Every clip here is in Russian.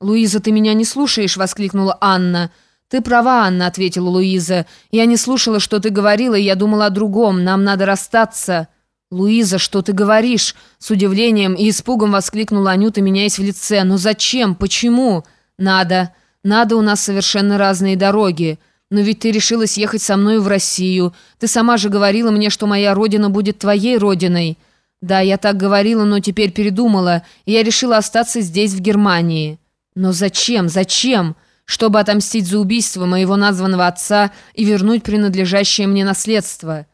«Луиза, ты меня не слушаешь?» — воскликнула Анна. «Ты права, Анна», — ответила Луиза. «Я не слушала, что ты говорила, и я думала о другом. Нам надо расстаться». «Луиза, что ты говоришь?» С удивлением и испугом воскликнула Анюта, меняясь в лице. «Но зачем? Почему?» «Надо. Надо, у нас совершенно разные дороги. Но ведь ты решилась ехать со мной в Россию. Ты сама же говорила мне, что моя родина будет твоей родиной». «Да, я так говорила, но теперь передумала, я решила остаться здесь, в Германии». Но зачем, зачем? Чтобы отомстить за убийство моего названного отца и вернуть принадлежащее мне наследство.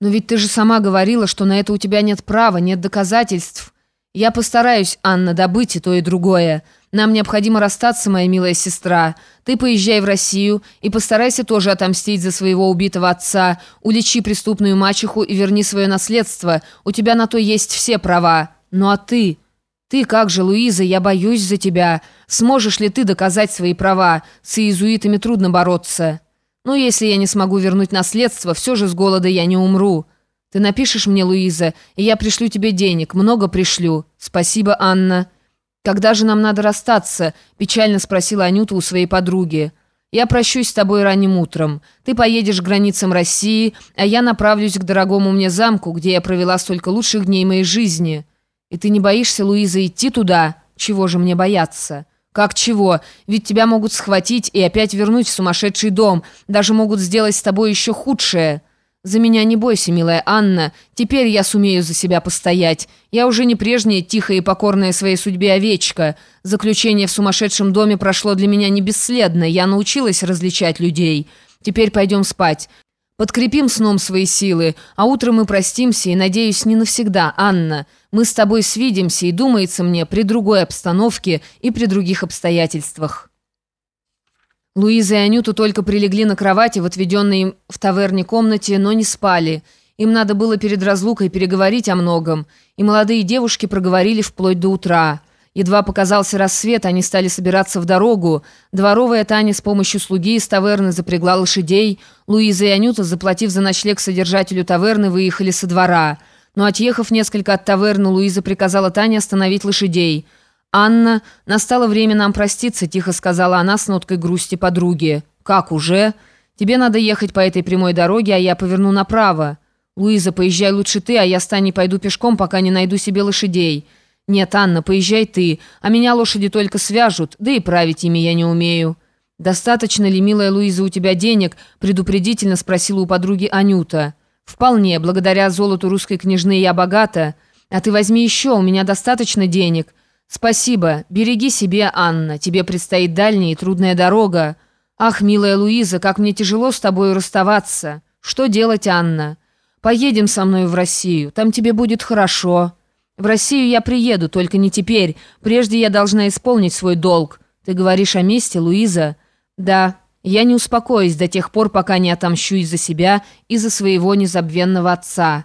Но ведь ты же сама говорила, что на это у тебя нет права, нет доказательств. Я постараюсь, Анна, добыть и то, и другое. Нам необходимо расстаться, моя милая сестра. Ты поезжай в Россию и постарайся тоже отомстить за своего убитого отца. Уличи преступную мачеху и верни свое наследство. У тебя на то есть все права. Ну а ты... «Ты как же, Луиза, я боюсь за тебя. Сможешь ли ты доказать свои права? С иезуитами трудно бороться. Ну, если я не смогу вернуть наследство, все же с голода я не умру. Ты напишешь мне, Луиза, и я пришлю тебе денег, много пришлю. Спасибо, Анна». «Когда же нам надо расстаться?» – печально спросила Анюта у своей подруги. «Я прощусь с тобой ранним утром. Ты поедешь к границам России, а я направлюсь к дорогому мне замку, где я провела столько лучших дней моей жизни». «И ты не боишься, Луиза, идти туда? Чего же мне бояться?» «Как чего? Ведь тебя могут схватить и опять вернуть в сумасшедший дом. Даже могут сделать с тобой еще худшее». «За меня не бойся, милая Анна. Теперь я сумею за себя постоять. Я уже не прежняя тихая и покорная своей судьбе овечка. Заключение в сумасшедшем доме прошло для меня не бесследно. Я научилась различать людей. Теперь пойдем спать. Подкрепим сном свои силы, а утром мы простимся и, надеюсь, не навсегда, Анна. Мы с тобой свидимся и, думается мне, при другой обстановке и при других обстоятельствах». Луиза и Анюту только прилегли на кровати в отведенной им в таверне комнате, но не спали. Им надо было перед разлукой переговорить о многом, и молодые девушки проговорили вплоть до утра. Едва показался рассвет, они стали собираться в дорогу. Дворовая Таня с помощью слуги из таверны запрягла лошадей. Луиза и Анюта, заплатив за ночлег содержателю таверны, выехали со двора. Но отъехав несколько от таверны, Луиза приказала Тане остановить лошадей. «Анна, настало время нам проститься», – тихо сказала она с ноткой грусти подруги. «Как уже? Тебе надо ехать по этой прямой дороге, а я поверну направо. Луиза, поезжай лучше ты, а я с Таней пойду пешком, пока не найду себе лошадей». «Нет, Анна, поезжай ты, а меня лошади только свяжут, да и править ими я не умею». «Достаточно ли, милая Луиза, у тебя денег?» – предупредительно спросила у подруги Анюта. «Вполне, благодаря золоту русской княжны я богата. А ты возьми еще, у меня достаточно денег». «Спасибо. Береги себе, Анна. Тебе предстоит дальняя и трудная дорога. Ах, милая Луиза, как мне тяжело с тобой расставаться. Что делать, Анна? Поедем со мной в Россию. Там тебе будет хорошо». В Россию я приеду, только не теперь. Прежде я должна исполнить свой долг. Ты говоришь о месте, Луиза? Да. Я не успокоюсь до тех пор, пока не отомщу и за себя, и за своего незабвенного отца.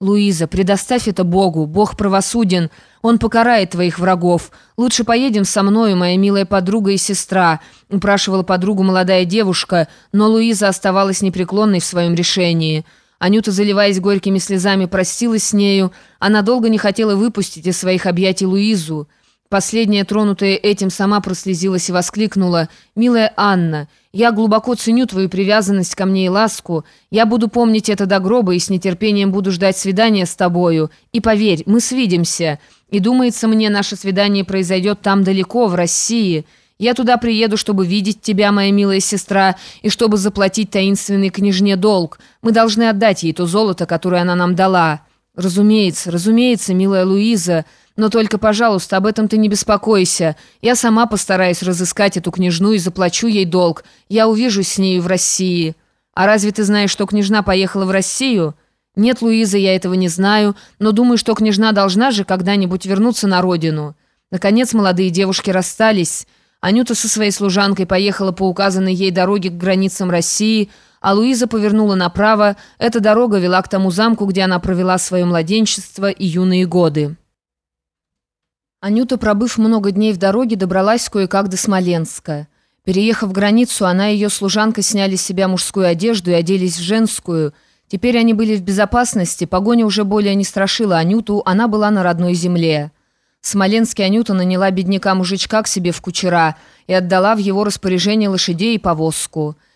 Луиза, предоставь это Богу. Бог правосуден. Он покарает твоих врагов. Лучше поедем со мною, моя милая подруга и сестра», — упрашивала подругу молодая девушка, но Луиза оставалась непреклонной в своем решении — Анюта, заливаясь горькими слезами, простилась с нею. Она долго не хотела выпустить из своих объятий Луизу. Последняя, тронутая этим, сама прослезилась и воскликнула. «Милая Анна, я глубоко ценю твою привязанность ко мне и ласку. Я буду помнить это до гроба и с нетерпением буду ждать свидания с тобою. И поверь, мы свидимся. И думается мне, наше свидание произойдет там далеко, в России». Я туда приеду, чтобы видеть тебя, моя милая сестра, и чтобы заплатить таинственной княжне долг. Мы должны отдать ей то золото, которое она нам дала. Разумеется, разумеется, милая Луиза, но только, пожалуйста, об этом ты не беспокойся. Я сама постараюсь разыскать эту княжну и заплачу ей долг. Я увижусь с нею в России. А разве ты знаешь, что княжна поехала в Россию?» «Нет, Луиза, я этого не знаю, но думаю, что княжна должна же когда-нибудь вернуться на родину». Наконец молодые девушки расстались. Анюта со своей служанкой поехала по указанной ей дороге к границам России, а Луиза повернула направо. Эта дорога вела к тому замку, где она провела свое младенчество и юные годы. Анюта, пробыв много дней в дороге, добралась кое-как до Смоленска. Переехав границу, она и ее служанка сняли с себя мужскую одежду и оделись в женскую. Теперь они были в безопасности, погоня уже более не страшила Анюту, она была на родной земле. Смоленский Анюта наняла бедняка-мужичка к себе в кучера и отдала в его распоряжение лошадей и повозку.